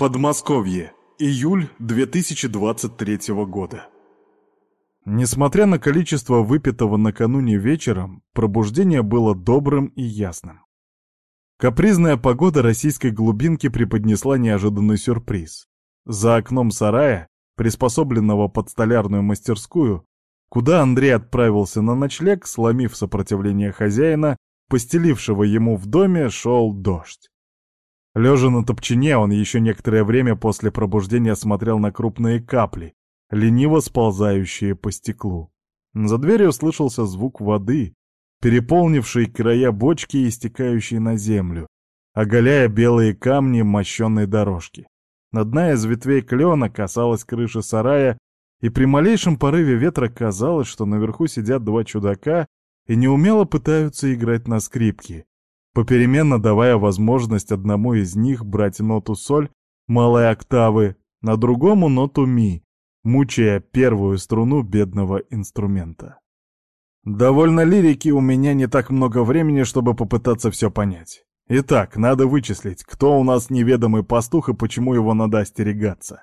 Подмосковье. Июль 2023 года. Несмотря на количество выпитого накануне вечером, пробуждение было добрым и ясным. Капризная погода российской глубинки преподнесла неожиданный сюрприз. За окном сарая, приспособленного под столярную мастерскую, куда Андрей отправился на ночлег, сломив сопротивление хозяина, постелившего ему в доме, шел дождь. Лежа на топчине, он еще некоторое время после пробуждения смотрел на крупные капли, лениво сползающие по стеклу. За дверью слышался звук воды, переполнивший края бочки и стекающей на землю, оголяя белые камни мощенной дорожки. Одна из ветвей клена касалась крыши сарая, и при малейшем порыве ветра казалось, что наверху сидят два чудака и неумело пытаются играть на скрипке, попеременно давая возможность одному из них брать ноту соль малой октавы, на другому ноту ми, мучая первую струну бедного инструмента. Довольно лирики, у меня не так много времени, чтобы попытаться все понять. Итак, надо вычислить, кто у нас неведомый пастух и почему его надо остерегаться.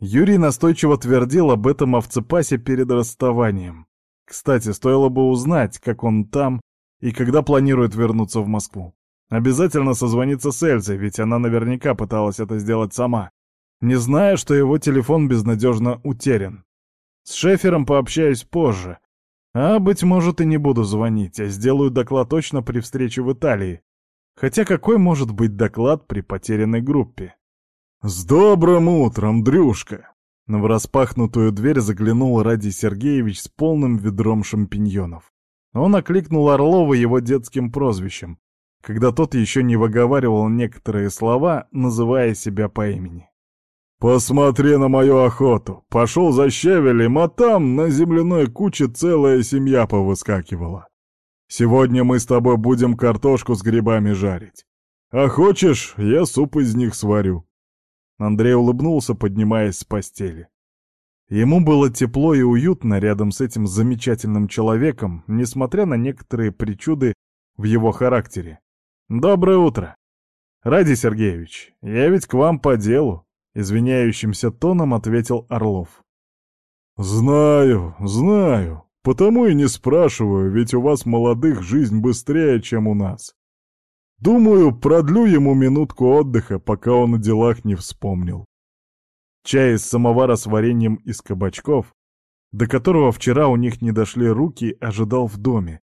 Юрий настойчиво твердил об этом овцепасе перед расставанием. Кстати, стоило бы узнать, как он там и когда планирует вернуться в Москву. Обязательно созвониться с Эльзой, ведь она наверняка пыталась это сделать сама, не зная, что его телефон безнадежно утерян. С Шефером пообщаюсь позже. А, быть может, и не буду звонить, а сделаю доклад точно при встрече в Италии. Хотя какой может быть доклад при потерянной группе? «С добрым утром, Дрюшка!» В распахнутую дверь заглянул Ради Сергеевич с полным ведром шампиньонов. Он окликнул Орлова его детским прозвищем, когда тот еще не выговаривал некоторые слова, называя себя по имени. «Посмотри на мою охоту! Пошел за щавелем, а там на земляной куче целая семья повыскакивала. Сегодня мы с тобой будем картошку с грибами жарить. А хочешь, я суп из них сварю». Андрей улыбнулся, поднимаясь с постели. Ему было тепло и уютно рядом с этим замечательным человеком, несмотря на некоторые причуды в его характере. «Доброе утро!» «Ради Сергеевич, я ведь к вам по делу», — извиняющимся тоном ответил Орлов. «Знаю, знаю, потому и не спрашиваю, ведь у вас молодых жизнь быстрее, чем у нас. Думаю, продлю ему минутку отдыха, пока он о делах не вспомнил. Чай из самовара с вареньем из кабачков, до которого вчера у них не дошли руки, ожидал в доме,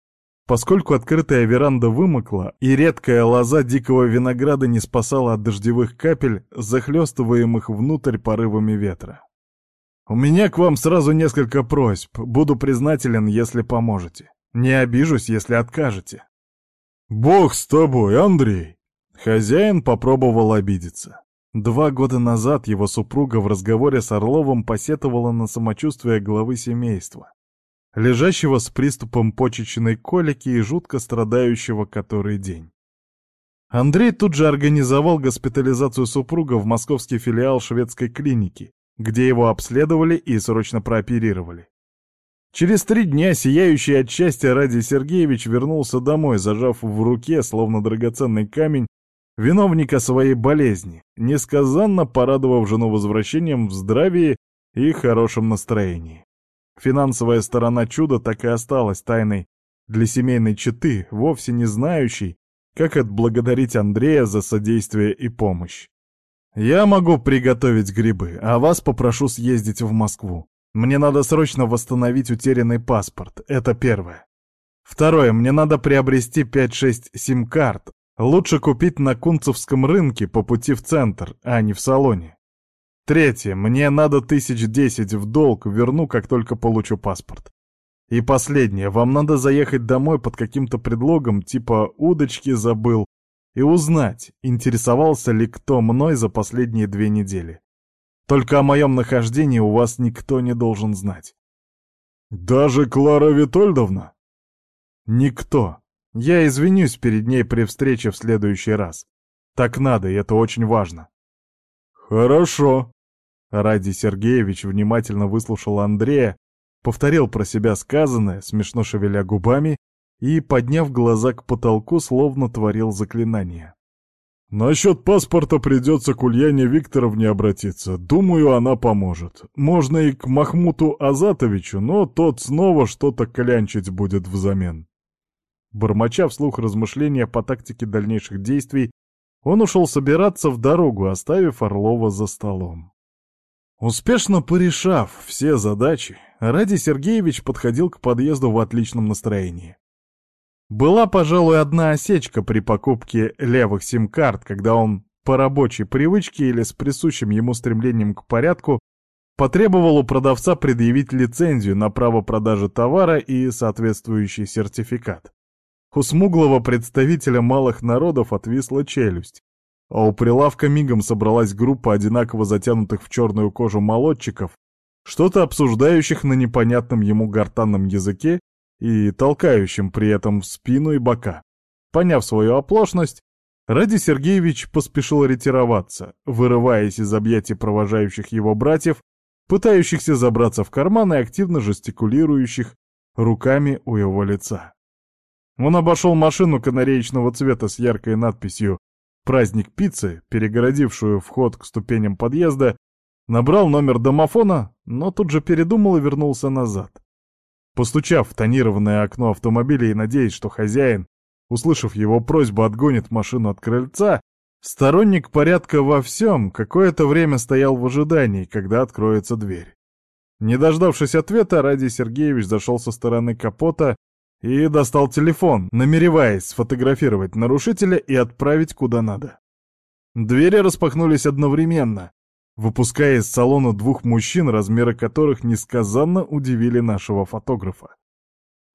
поскольку открытая веранда вымокла, и редкая лоза дикого винограда не спасала от дождевых капель, захлестываемых внутрь порывами ветра. «У меня к вам сразу несколько просьб. Буду признателен, если поможете. Не обижусь, если откажете». «Бог с тобой, Андрей!» Хозяин попробовал обидеться. Два года назад его супруга в разговоре с Орловым посетовала на самочувствие главы семейства, лежащего с приступом почечной колики и жутко страдающего который день. Андрей тут же организовал госпитализацию супруга в московский филиал шведской клиники, где его обследовали и срочно прооперировали. Через три дня сияющий от счастья Ради Сергеевич вернулся домой, зажав в руке, словно драгоценный камень, виновника своей болезни, несказанно порадовав жену возвращением в здравии и хорошем настроении. Финансовая сторона чуда так и осталась тайной для семейной четы, вовсе не знающей, как отблагодарить Андрея за содействие и помощь. «Я могу приготовить грибы, а вас попрошу съездить в Москву. Мне надо срочно восстановить утерянный паспорт, это первое. Второе, мне надо приобрести 5-6 сим-карт, Лучше купить на Кунцевском рынке по пути в центр, а не в салоне. Третье. Мне надо тысяч десять в долг, верну, как только получу паспорт. И последнее. Вам надо заехать домой под каким-то предлогом, типа удочки забыл, и узнать, интересовался ли кто мной за последние две недели. Только о моем нахождении у вас никто не должен знать. Даже Клара Витольдовна? Никто. Я извинюсь перед ней при встрече в следующий раз. Так надо, и это очень важно. Хорошо. Ради Сергеевич внимательно выслушал Андрея, повторил про себя сказанное, смешно шевеля губами, и, подняв глаза к потолку, словно творил заклинание. Насчет паспорта придется к Ульяне Викторовне обратиться. Думаю, она поможет. Можно и к Махмуту Азатовичу, но тот снова что-то клянчить будет взамен. Бормоча вслух размышления по тактике дальнейших действий, он ушел собираться в дорогу, оставив Орлова за столом. Успешно порешав все задачи, Ради Сергеевич подходил к подъезду в отличном настроении. Была, пожалуй, одна осечка при покупке левых сим-карт, когда он по рабочей привычке или с присущим ему стремлением к порядку потребовал у продавца предъявить лицензию на право продажи товара и соответствующий сертификат. У смуглого представителя малых народов отвисла челюсть, а у прилавка мигом собралась группа одинаково затянутых в черную кожу молодчиков, что-то обсуждающих на непонятном ему гортанном языке и толкающим при этом в спину и бока. Поняв свою оплошность, Ради Сергеевич поспешил ретироваться, вырываясь из объятий провожающих его братьев, пытающихся забраться в карман и активно жестикулирующих руками у его лица. Он обошел машину канареечного цвета с яркой надписью «Праздник пиццы», перегородившую вход к ступеням подъезда, набрал номер домофона, но тут же передумал и вернулся назад. Постучав в тонированное окно автомобиля и надеясь, что хозяин, услышав его просьбу, отгонит машину от крыльца, сторонник порядка во всем какое-то время стоял в ожидании, когда откроется дверь. Не дождавшись ответа, Ради Сергеевич зашел со стороны капота и достал телефон, намереваясь сфотографировать нарушителя и отправить куда надо. Двери распахнулись одновременно, выпуская из салона двух мужчин, размеры которых несказанно удивили нашего фотографа.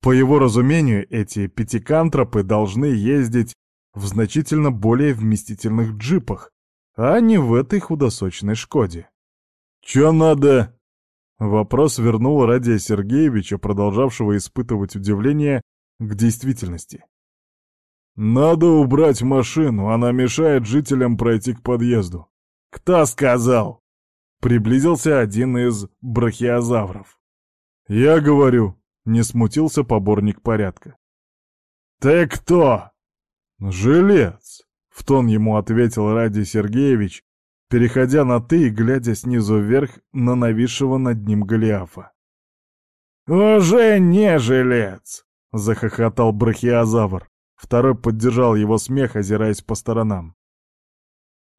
По его разумению, эти пятикантропы должны ездить в значительно более вместительных джипах, а не в этой худосочной «Шкоде». «Чё надо?» Вопрос вернул Радия Сергеевича, продолжавшего испытывать удивление к действительности. «Надо убрать машину, она мешает жителям пройти к подъезду». «Кто сказал?» Приблизился один из брахиозавров. «Я говорю», — не смутился поборник порядка. «Ты кто?» «Жилец», — в тон ему ответил Ради Сергеевич, переходя на «ты» и глядя снизу вверх на нависшего над ним Голиафа. «Уже не жилец!» — захохотал брахиозавр. Второй поддержал его смех, озираясь по сторонам.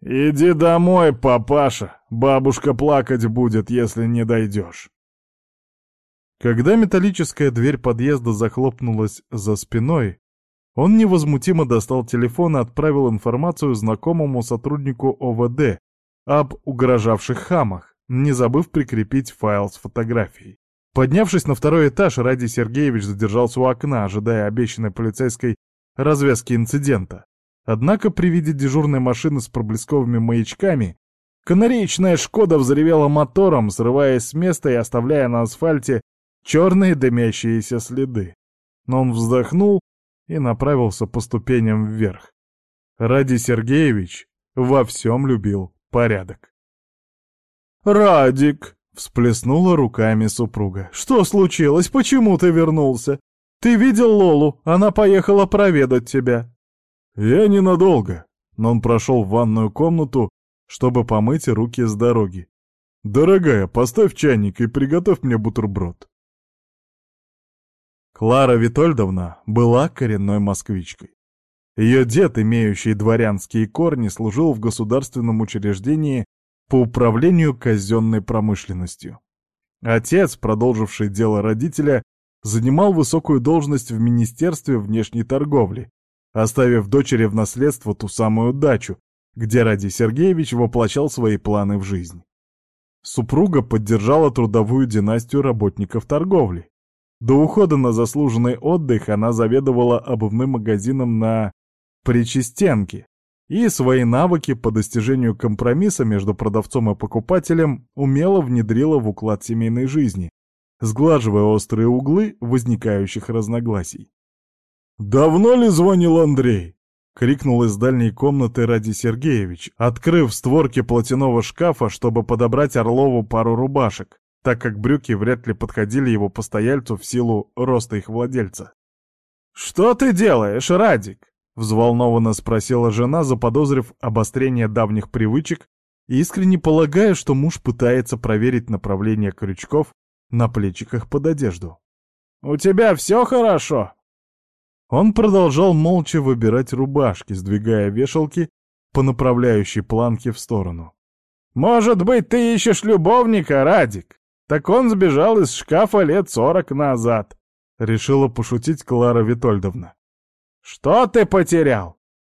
«Иди домой, папаша, бабушка плакать будет, если не дойдешь». Когда металлическая дверь подъезда захлопнулась за спиной, он невозмутимо достал телефон и отправил информацию знакомому сотруднику ОВД об угрожавших хамах, не забыв прикрепить файл с фотографией. Поднявшись на второй этаж, Ради Сергеевич задержался у окна, ожидая обещанной полицейской развязки инцидента. Однако при виде дежурной машины с проблесковыми маячками канареечная «Шкода» взревела мотором, срываясь с места и оставляя на асфальте черные дымящиеся следы. Но он вздохнул и направился по ступеням вверх. Ради Сергеевич во всем любил порядок. «Радик!» — всплеснула руками супруга. «Что случилось? Почему ты вернулся? Ты видел Лолу? Она поехала проведать тебя». «Я ненадолго», но он прошел в ванную комнату, чтобы помыть руки с дороги. «Дорогая, поставь чайник и приготовь мне бутерброд». Клара Витольдовна была коренной москвичкой. Ее дед, имеющий дворянские корни, служил в государственном учреждении по управлению казенной промышленностью. Отец, продолживший дело родителя, занимал высокую должность в Министерстве внешней торговли, оставив дочери в наследство ту самую дачу, где Ради Сергеевич воплощал свои планы в жизнь. Супруга поддержала трудовую династию работников торговли. До ухода на заслуженный отдых она заведовала обувным магазином на Причистенке и свои навыки по достижению компромисса между продавцом и покупателем умело внедрила в уклад семейной жизни, сглаживая острые углы возникающих разногласий. «Давно ли звонил Андрей?» — крикнул из дальней комнаты Ради Сергеевич, открыв створки платяного шкафа, чтобы подобрать Орлову пару рубашек, так как брюки вряд ли подходили его постояльцу в силу роста их владельца. «Что ты делаешь, Радик?» — Взволнованно спросила жена, заподозрив обострение давних привычек и искренне полагая, что муж пытается проверить направление крючков на плечиках под одежду. «У тебя все хорошо?» Он продолжал молча выбирать рубашки, сдвигая вешалки по направляющей планке в сторону. «Может быть, ты ищешь любовника, Радик? Так он сбежал из шкафа лет сорок назад», — решила пошутить Клара Витольдовна. «Что ты потерял?»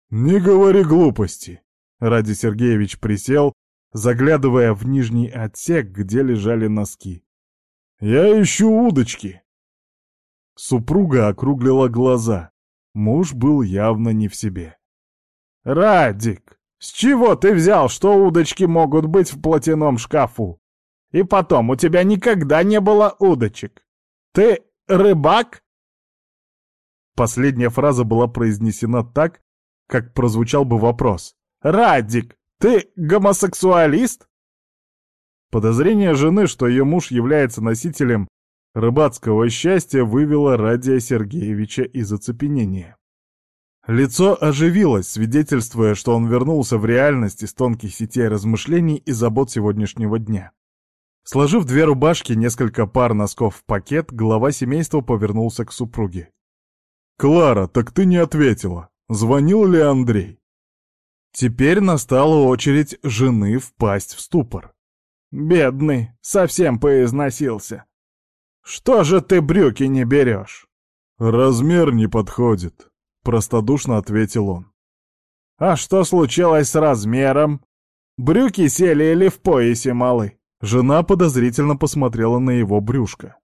«Не говори глупости», — Ради Сергеевич присел, заглядывая в нижний отсек, где лежали носки. «Я ищу удочки». Супруга округлила глаза. Муж был явно не в себе. «Радик, с чего ты взял, что удочки могут быть в платяном шкафу? И потом, у тебя никогда не было удочек. Ты рыбак?» Последняя фраза была произнесена так, как прозвучал бы вопрос. «Радик, ты гомосексуалист?» Подозрение жены, что ее муж является носителем рыбацкого счастья, вывело Радия Сергеевича из оцепенения. Лицо оживилось, свидетельствуя, что он вернулся в реальность из тонких сетей размышлений и забот сегодняшнего дня. Сложив две рубашки, несколько пар носков в пакет, глава семейства повернулся к супруге. «Клара, так ты не ответила. Звонил ли Андрей?» Теперь настала очередь жены впасть в ступор. «Бедный, совсем поизносился. Что же ты брюки не берешь?» «Размер не подходит», — простодушно ответил он. «А что случилось с размером? Брюки сели или в поясе малы?» Жена подозрительно посмотрела на его брюшко.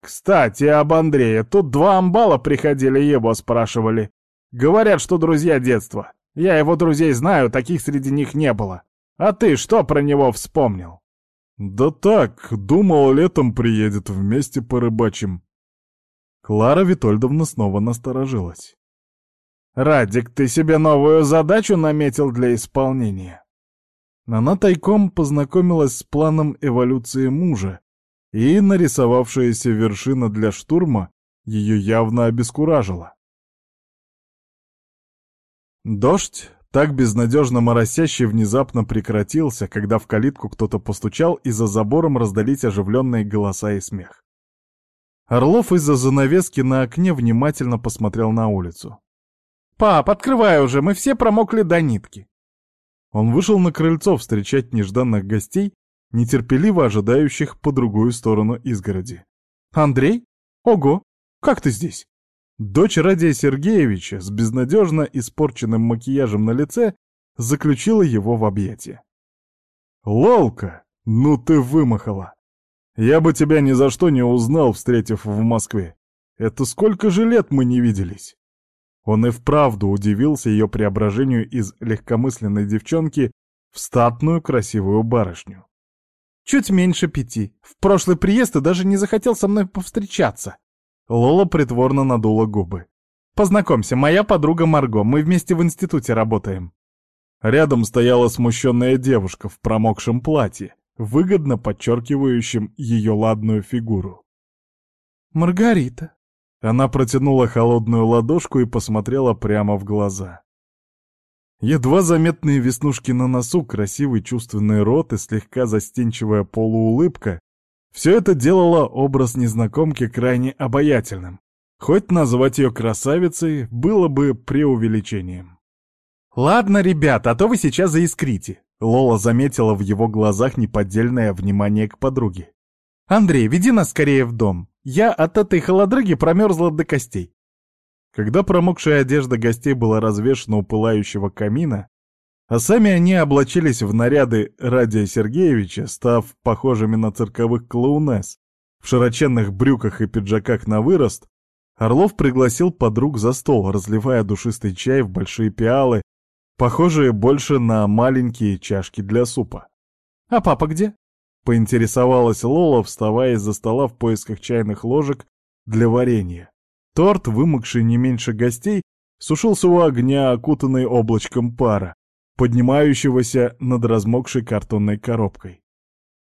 «Кстати, об Андрее. Тут два амбала приходили, его спрашивали. Говорят, что друзья детства. Я его друзей знаю, таких среди них не было. А ты что про него вспомнил?» «Да так, думал, летом приедет, вместе порыбачим». Клара Витольдовна снова насторожилась. «Радик, ты себе новую задачу наметил для исполнения?» Она тайком познакомилась с планом эволюции мужа, и нарисовавшаяся вершина для штурма ее явно обескуражила. Дождь, так безнадежно моросящий, внезапно прекратился, когда в калитку кто-то постучал, и за забором раздались оживленные голоса и смех. Орлов из-за занавески на окне внимательно посмотрел на улицу. «Пап, открывай уже, мы все промокли до нитки!» Он вышел на крыльцо встречать нежданных гостей нетерпеливо ожидающих по другую сторону изгороди. «Андрей? Ого! Как ты здесь?» Дочь Радия Сергеевича с безнадежно испорченным макияжем на лице заключила его в объятия. «Лолка, ну ты вымахала! Я бы тебя ни за что не узнал, встретив в Москве. Это сколько же лет мы не виделись!» Он и вправду удивился ее преображению из легкомысленной девчонки в статную красивую барышню. Чуть меньше пяти. В прошлый приезд ты даже не захотел со мной повстречаться. Лола притворно надула губы. Познакомься, моя подруга Марго, мы вместе в институте работаем. Рядом стояла смущенная девушка в промокшем платье, выгодно подчеркивающем ее ладную фигуру. «Маргарита». Она протянула холодную ладошку и посмотрела прямо в глаза. Едва заметные веснушки на носу, красивый чувственный рот и слегка застенчивая полуулыбка — все это делало образ незнакомки крайне обаятельным. Хоть назвать ее красавицей было бы преувеличением. «Ладно, ребята, а то вы сейчас заискрите», — Лола заметила в его глазах неподдельное внимание к подруге. «Андрей, веди нас скорее в дом. Я от этой холодрыги промерзла до костей. Когда промокшая одежда гостей была развешена у пылающего камина, а сами они облачились в наряды Радия Сергеевича, став похожими на цирковых клоунесс, в широченных брюках и пиджаках на вырост, Орлов пригласил подруг за стол, разливая душистый чай в большие пиалы, похожие больше на маленькие чашки для супа. «А папа где?» — поинтересовалась Лола, вставая из-за стола в поисках чайных ложек для варенья. Торт, вымокший не меньше гостей, сушился у огня, окутанный облачком пара, поднимающегося над размокшей картонной коробкой.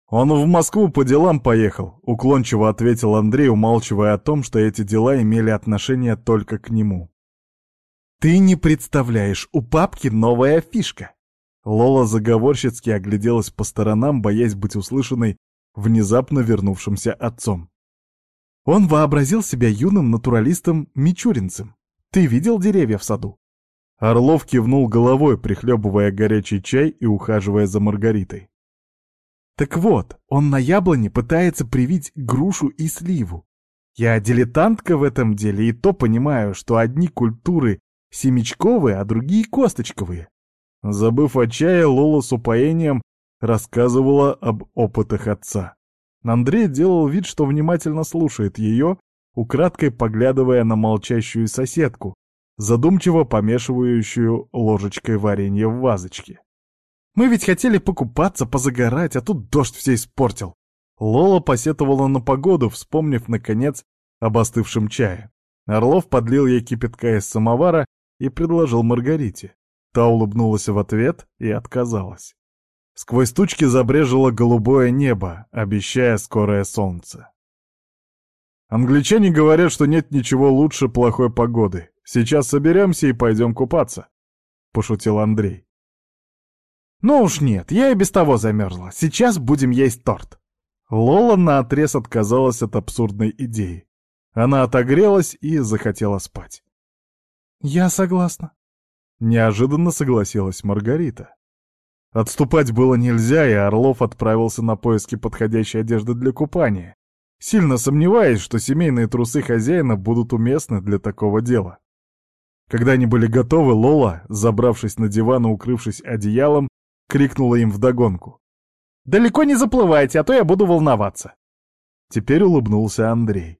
«Он в Москву по делам поехал», — уклончиво ответил Андрей, умалчивая о том, что эти дела имели отношение только к нему. Ты не представляешь, у папки новая фишка. Лола заговорщицки огляделась по сторонам, боясь быть услышанной внезапно вернувшимся отцом. Он вообразил себя юным натуралистом-мичуринцем. Ты видел деревья в саду? Орлов кивнул головой, прихлебывая горячий чай и ухаживая за Маргаритой. Так вот, он на яблоне пытается привить грушу и сливу. Я дилетантка в этом деле и то понимаю, что одни культуры семечковые, а другие косточковые. Забыв о чае, Лола с упоением рассказывала об опытах отца. Андрей делал вид, что внимательно слушает ее, украдкой поглядывая на молчащую соседку, задумчиво помешивающую ложечкой варенье в вазочке. «Мы ведь хотели покупаться, позагорать, а тут дождь все испортил». Лола посетовала на погоду, вспомнив, наконец, об остывшем чае. Орлов подлил ей кипятка из самовара и предложил Маргарите. Та улыбнулась в ответ и отказалась. Сквозь тучки забрежило голубое небо, обещая скорое солнце. Англичане говорят, что нет ничего лучше плохой погоды. Сейчас соберемся и пойдем купаться», — пошутил Андрей. «Ну уж нет, я и без того замерзла. Сейчас будем есть торт». Лола наотрез отказалась от абсурдной идеи. Она отогрелась и захотела спать. «Я согласна», — неожиданно согласилась Маргарита. Отступать было нельзя, и Орлов отправился на поиски подходящей одежды для купания, сильно сомневаясь, что семейные трусы хозяина будут уместны для такого дела. Когда они были готовы, Лола, забравшись на диван и укрывшись одеялом, крикнула им вдогонку. «Далеко не заплывайте, а то я буду волноваться!» Теперь улыбнулся Андрей.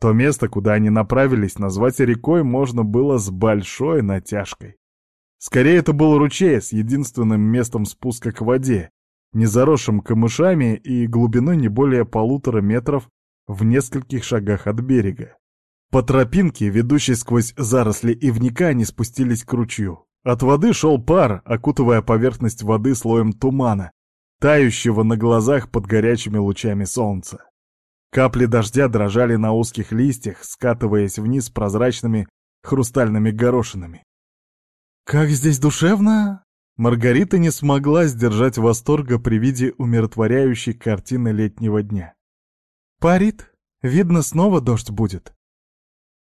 То место, куда они направились, назвать рекой можно было с большой натяжкой. Скорее, это был ручей с единственным местом спуска к воде, не заросшим камышами и глубиной не более полутора метров в нескольких шагах от берега. По тропинке, ведущей сквозь заросли ивника, они спустились к ручью. От воды шел пар, окутывая поверхность воды слоем тумана, тающего на глазах под горячими лучами солнца. Капли дождя дрожали на узких листьях, скатываясь вниз прозрачными хрустальными горошинами. «Как здесь душевно!» Маргарита не смогла сдержать восторга при виде умиротворяющей картины летнего дня. «Парит. Видно, снова дождь будет».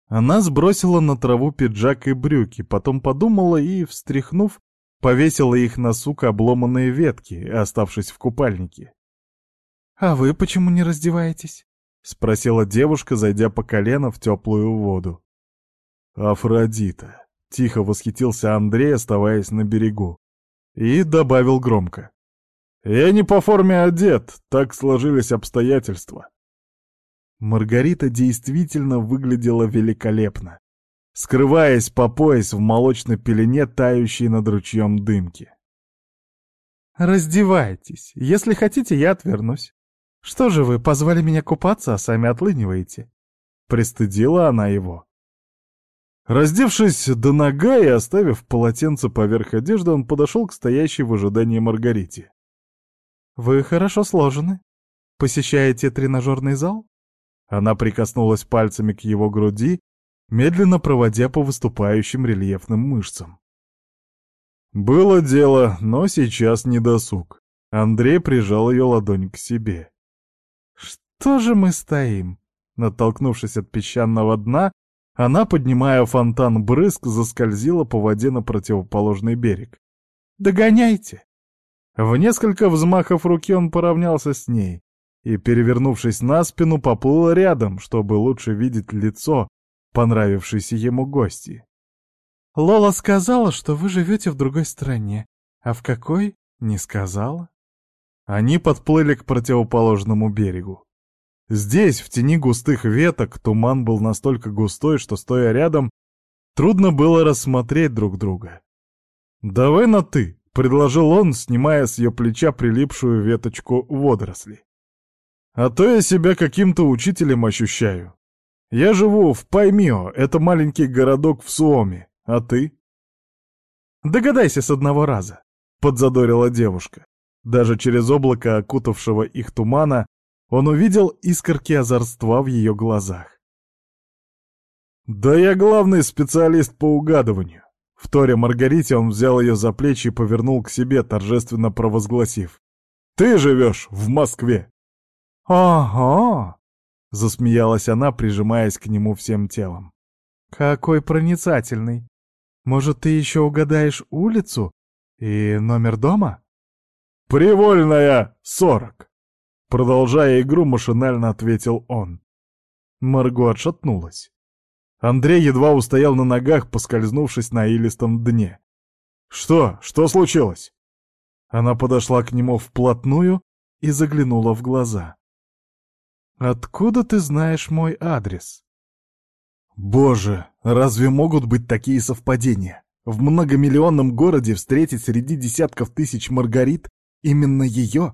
Она сбросила на траву пиджак и брюки, потом подумала и, встряхнув, повесила их на сук обломанные ветки, оставшись в купальнике. «А вы почему не раздеваетесь?» — спросила девушка, зайдя по колено в теплую воду. «Афродита!» — тихо восхитился Андрей, оставаясь на берегу. И добавил громко. «Я не по форме одет, так сложились обстоятельства». Маргарита действительно выглядела великолепно, скрываясь по пояс в молочной пелене, тающей над ручьем дымки. «Раздевайтесь. Если хотите, я отвернусь. «Что же вы, позвали меня купаться, а сами отлыниваете?» Пристыдила она его. Раздевшись до нога и оставив полотенце поверх одежды, он подошел к стоящей в ожидании Маргарите. «Вы хорошо сложены. Посещаете тренажерный зал?» Она прикоснулась пальцами к его груди, медленно проводя по выступающим рельефным мышцам. Было дело, но сейчас не досуг. Андрей прижал ее ладонь к себе. «Что же мы стоим?» Натолкнувшись от песчаного дна, она, поднимая фонтан брызг, заскользила по воде на противоположный берег. «Догоняйте!» В несколько взмахов руки он поравнялся с ней и, перевернувшись на спину, поплыл рядом, чтобы лучше видеть лицо понравившейся ему гости. «Лола сказала, что вы живете в другой стране, а в какой — не сказала». Они подплыли к противоположному берегу. Здесь, в тени густых веток, туман был настолько густой, что, стоя рядом, трудно было рассмотреть друг друга. «Давай на «ты», — предложил он, снимая с ее плеча прилипшую веточку водорослей. «А то я себя каким-то учителем ощущаю. Я живу в Паймио, это маленький городок в Суоме, а ты?» «Догадайся с одного раза», — подзадорила девушка. Даже через облако, окутавшего их тумана, он увидел искорки озорства в ее глазах. «Да я главный специалист по угадыванию». Вторя Маргарите он взял ее за плечи и повернул к себе, торжественно провозгласив. «Ты живешь в Москве!» «Ага!» — засмеялась она, прижимаясь к нему всем телом. «Какой проницательный! Может, ты еще угадаешь улицу и номер дома?» «Привольная сорок!» Продолжая игру, машинально ответил он. Марго отшатнулась. Андрей едва устоял на ногах, поскользнувшись на илистом дне. «Что? Что случилось?» Она подошла к нему вплотную и заглянула в глаза. «Откуда ты знаешь мой адрес?» «Боже, разве могут быть такие совпадения? В многомиллионном городе встретить среди десятков тысяч Маргарит именно ее?»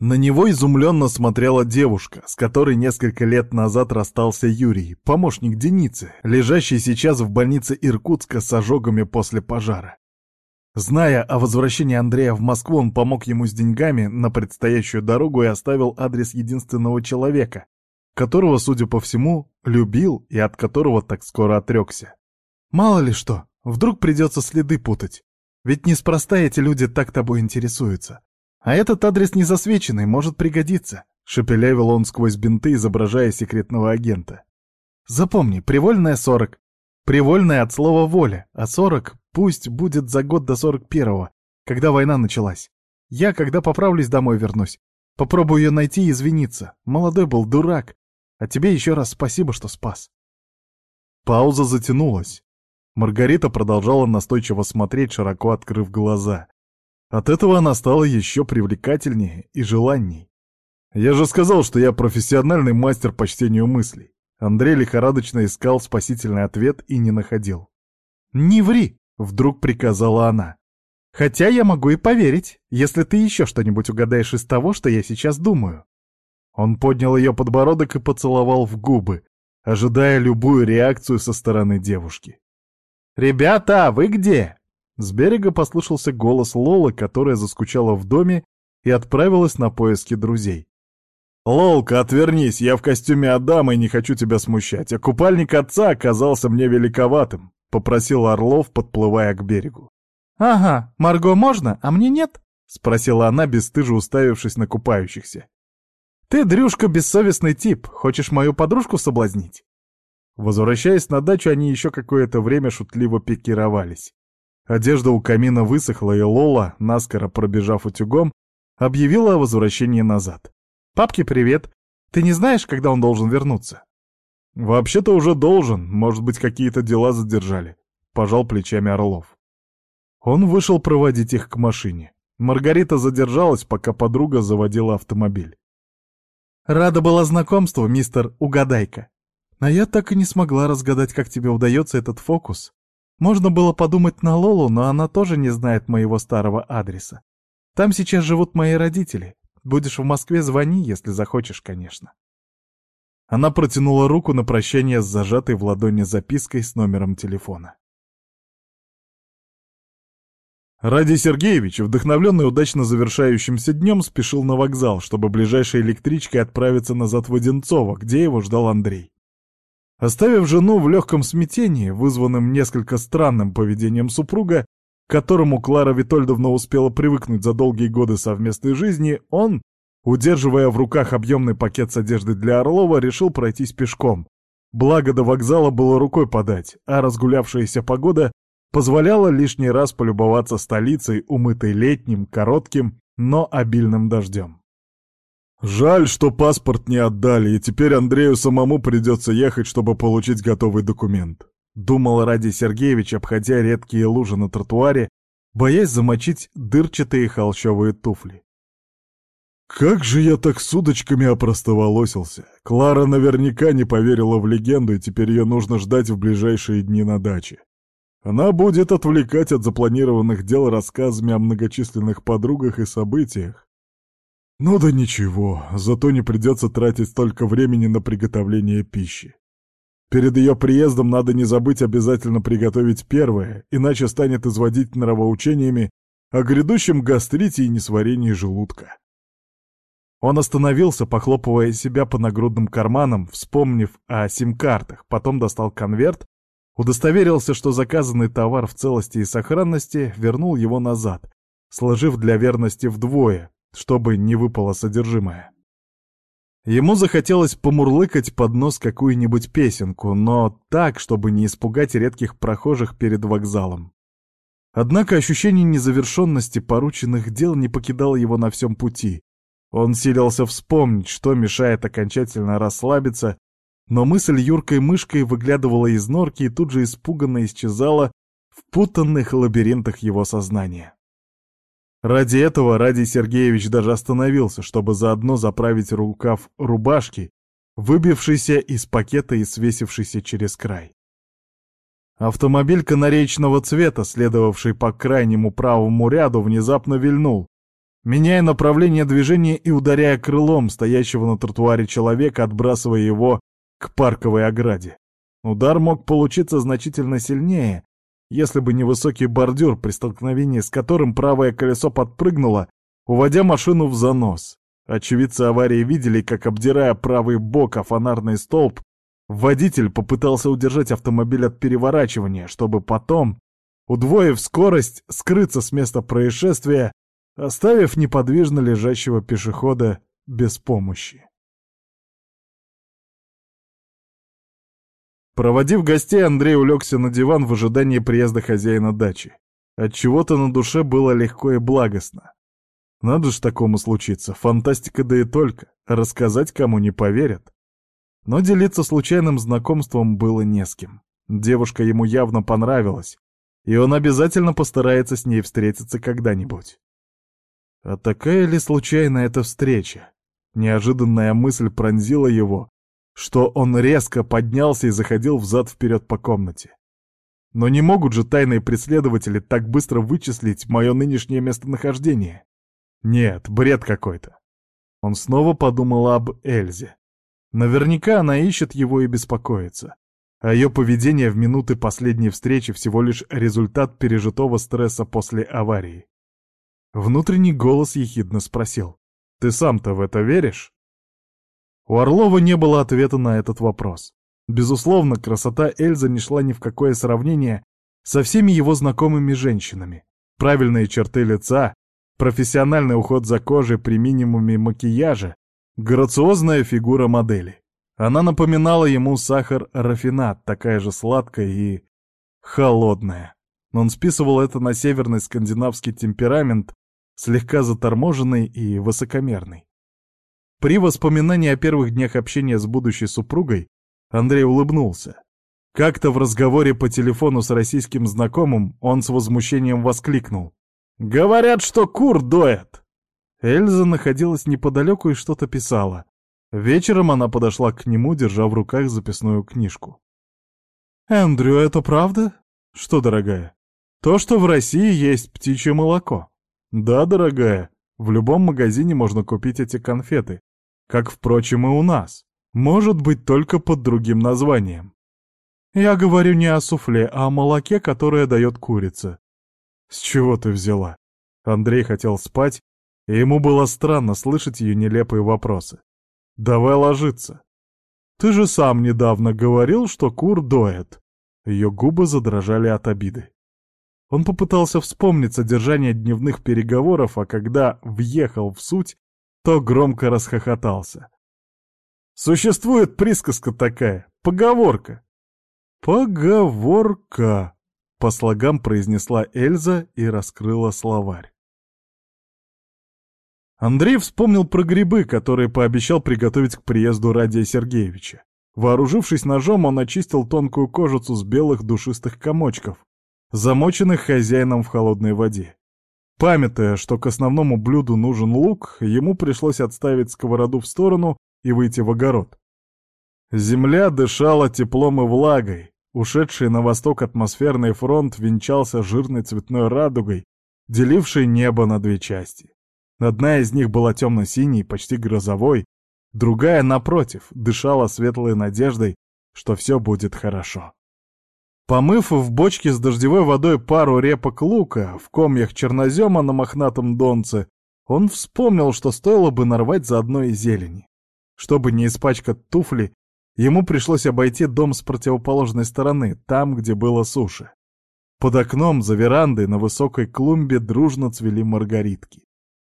На него изумленно смотрела девушка, с которой несколько лет назад расстался Юрий, помощник Деницы, лежащий сейчас в больнице Иркутска с ожогами после пожара. Зная о возвращении Андрея в Москву, он помог ему с деньгами на предстоящую дорогу и оставил адрес единственного человека, которого, судя по всему, любил и от которого так скоро отрекся. Мало ли что, вдруг придется следы путать. Ведь неспроста эти люди так тобой интересуются. А этот адрес не засвеченный, может пригодиться. Шепелявил он сквозь бинты, изображая секретного агента. Запомни, привольная 40. Привольная от слова воля, а 40 пусть будет за год до 41-го, когда война началась. Я, когда поправлюсь, домой вернусь. Попробую ее найти и извиниться. Молодой был дурак. А тебе еще раз спасибо, что спас. Пауза затянулась. Маргарита продолжала настойчиво смотреть, широко открыв глаза. От этого она стала еще привлекательнее и желанней. Я же сказал, что я профессиональный мастер по чтению мыслей. Андрей лихорадочно искал спасительный ответ и не находил. «Не ври!» — вдруг приказала она. «Хотя я могу и поверить, если ты еще что-нибудь угадаешь из того, что я сейчас думаю». Он поднял ее подбородок и поцеловал в губы, ожидая любую реакцию со стороны девушки. «Ребята, вы где?» С берега послышался голос Лолы, которая заскучала в доме и отправилась на поиски друзей. «Лолка, отвернись, я в костюме Адама и не хочу тебя смущать, а купальник отца оказался мне великоватым», — попросил Орлов, подплывая к берегу. «Ага, Марго можно, а мне нет?» — спросила она, бесстыже уставившись на купающихся. «Ты, Дрюшка, бессовестный тип, хочешь мою подружку соблазнить?» Возвращаясь на дачу, они еще какое-то время шутливо пикировались. Одежда у камина высохла, и Лола, наскоро пробежав утюгом, объявила о возвращении назад. «Папке привет. Ты не знаешь, когда он должен вернуться?» «Вообще-то уже должен. Может быть, какие-то дела задержали», — пожал плечами Орлов. Он вышел проводить их к машине. Маргарита задержалась, пока подруга заводила автомобиль. «Рада была знакомству, мистер Угадайка. А я так и не смогла разгадать, как тебе удается этот фокус. Можно было подумать на Лолу, но она тоже не знает моего старого адреса. Там сейчас живут мои родители. Будешь в Москве, звони, если захочешь, конечно. Она протянула руку на прощание с зажатой в ладони запиской с номером телефона. Ради Сергеевич, вдохновленный удачно завершающимся днем, спешил на вокзал, чтобы ближайшей электричкой отправиться назад в Одинцово, где его ждал Андрей. Оставив жену в легком смятении, вызванном несколько странным поведением супруга, к которому Клара Витольдовна успела привыкнуть за долгие годы совместной жизни, он, удерживая в руках объемный пакет с одеждой для Орлова, решил пройтись пешком. Благо до вокзала было рукой подать, а разгулявшаяся погода позволяла лишний раз полюбоваться столицей, умытой летним, коротким, но обильным дождем. Жаль, что паспорт не отдали, и теперь Андрею самому придется ехать, чтобы получить готовый документ. Думал Ради Сергеевич, обходя редкие лужи на тротуаре, боясь замочить дырчатые холщовые туфли. Как же я так с удочками опростоволосился. Клара наверняка не поверила в легенду, и теперь ее нужно ждать в ближайшие дни на даче. Она будет отвлекать от запланированных дел рассказами о многочисленных подругах и событиях, ну да ничего, зато не придется тратить столько времени на приготовление пищи. Перед ее приездом надо не забыть обязательно приготовить первое, иначе станет изводить нравоучениями о грядущем гастрите и несварении желудка. Он остановился, похлопывая себя по нагрудным карманам, вспомнив о сим-картах, потом достал конверт, удостоверился, что заказанный товар в целости и сохранности, вернул его назад, сложив для верности вдвое, чтобы не выпало содержимое. Ему захотелось помурлыкать под нос какую-нибудь песенку, но так, чтобы не испугать редких прохожих перед вокзалом. Однако ощущение незавершенности порученных дел не покидало его на всем пути, он силился вспомнить, что мешает окончательно расслабиться, но мысль юркой мышкой выглядывала из норки и тут же испуганно исчезала в путанных лабиринтах его сознания. Ради этого Ради Сергеевич даже остановился, чтобы заодно заправить рукав рубашки, выбившийся из пакета и свесившийся через край. Автомобиль канаречного цвета, следовавший по крайнему правому ряду, внезапно вильнул, меняя направление движения и ударяя крылом стоящего на тротуаре человека, отбрасывая его к парковой ограде. Удар мог получиться значительно сильнее, если бы не высокий бордюр, при столкновении с которым правое колесо подпрыгнуло, уводя машину в занос. Очевидцы аварии видели, как, обдирая правый бок о фонарный столб, водитель попытался удержать автомобиль от переворачивания, чтобы потом, удвоив скорость, скрыться с места происшествия оставив неподвижно лежащего пешехода без помощи. Проводив гостей, Андрей улегся на диван в ожидании приезда хозяина дачи. Отчего-то на душе было легко и благостно. Надо ж такому случиться, фантастика да и только, рассказать кому не поверят. Но делиться случайным знакомством было не с кем. Девушка ему явно понравилась, и он обязательно постарается с ней встретиться когда-нибудь. А такая ли случайная эта встреча? Неожиданная мысль пронзила его, что он резко поднялся и заходил взад-вперед по комнате. Но не могут же тайные преследователи так быстро вычислить мое нынешнее местонахождение. Нет, бред какой-то. Он снова подумал об Эльзе. Наверняка она ищет его и беспокоится. А ее поведение в минуты последней встречи всего лишь результат пережитого стресса после аварии. Внутренний голос ехидно спросил. «Ты сам-то в это веришь?» У Орлова не было ответа на этот вопрос. Безусловно, красота Эльзы не шла ни в какое сравнение со всеми его знакомыми женщинами. Правильные черты лица, профессиональный уход за кожей при минимуме макияжа, грациозная фигура модели. Она напоминала ему сахар-рафинат, такая же сладкая и холодная. Он списывал это на северный скандинавский темперамент слегка заторможенный и высокомерный. При воспоминании о первых днях общения с будущей супругой Андрей улыбнулся. Как-то в разговоре по телефону с российским знакомым он с возмущением воскликнул. «Говорят, что кур доят!» Эльза находилась неподалеку и что-то писала. Вечером она подошла к нему, держа в руках записную книжку. «Эндрю, это правда?» «Что, дорогая?» «То, что в России есть птичье молоко». «Да, дорогая, в любом магазине можно купить эти конфеты, как, впрочем, и у нас. Может быть, только под другим названием. Я говорю не о суфле, а о молоке, которое дает курица. С чего ты взяла? Андрей хотел спать, и ему было странно слышать ее нелепые вопросы. Давай ложиться. Ты же сам недавно говорил, что кур доет. Ее губы задрожали от обиды. Он попытался вспомнить содержание дневных переговоров, а когда въехал в суть, то громко расхохотался. Существует присказка такая, поговорка. «Поговорка», — по слогам произнесла Эльза и раскрыла словарь. Андрей вспомнил про грибы, которые пообещал приготовить к приезду Радия Сергеевича. Вооружившись ножом, он очистил тонкую кожицу с белых душистых комочков, замоченных хозяином в холодной воде. Памятая, что к основному блюду нужен лук, ему пришлось отставить сковороду в сторону и выйти в огород. Земля дышала теплом и влагой. Ушедший на восток атмосферный фронт венчался жирной цветной радугой, делившей небо на две части. Одна из них была темно-синей, почти грозовой, другая, напротив, дышала светлой надеждой, что все будет хорошо. Помыв в бочке с дождевой водой пару репок лука в комьях чернозема на мохнатом донце, Он вспомнил, что стоило бы нарвать заодно и зелени. Чтобы не испачкать туфли, ему пришлось обойти дом с противоположной стороны, там, где было суши. Под окном, за верандой, на высокой клумбе дружно цвели маргаритки.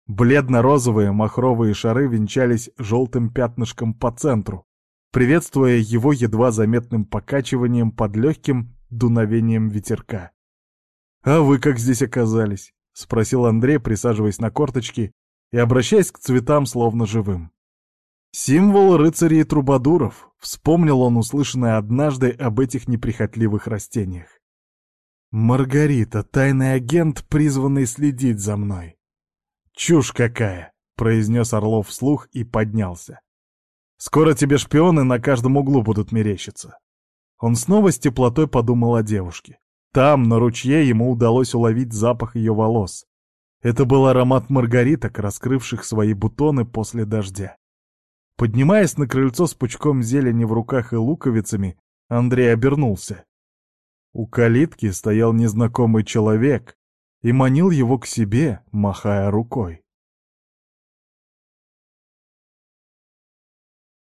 Бледно-розовые махровые шары венчались желтым пятнышком по центру, приветствуя его едва заметным покачиванием под легким дуновением ветерка. «А вы как здесь оказались?» — спросил Андрей, присаживаясь на корточки и обращаясь к цветам словно живым. Символ рыцарей и трубадуров, вспомнил он услышанное однажды об этих неприхотливых растениях. «Маргарита, тайный агент, призванный следить за мной». «Чушь какая!» — произнес Орлов вслух и поднялся. «Скоро тебе шпионы на каждом углу будут мерещиться». Он снова с теплотой подумал о девушке. Там, на ручье, ему удалось уловить запах ее волос. Это был аромат маргариток, раскрывших свои бутоны после дождя. Поднимаясь на крыльцо с пучком зелени в руках и луковицами, Андрей обернулся. У калитки стоял незнакомый человек и манил его к себе, махая рукой.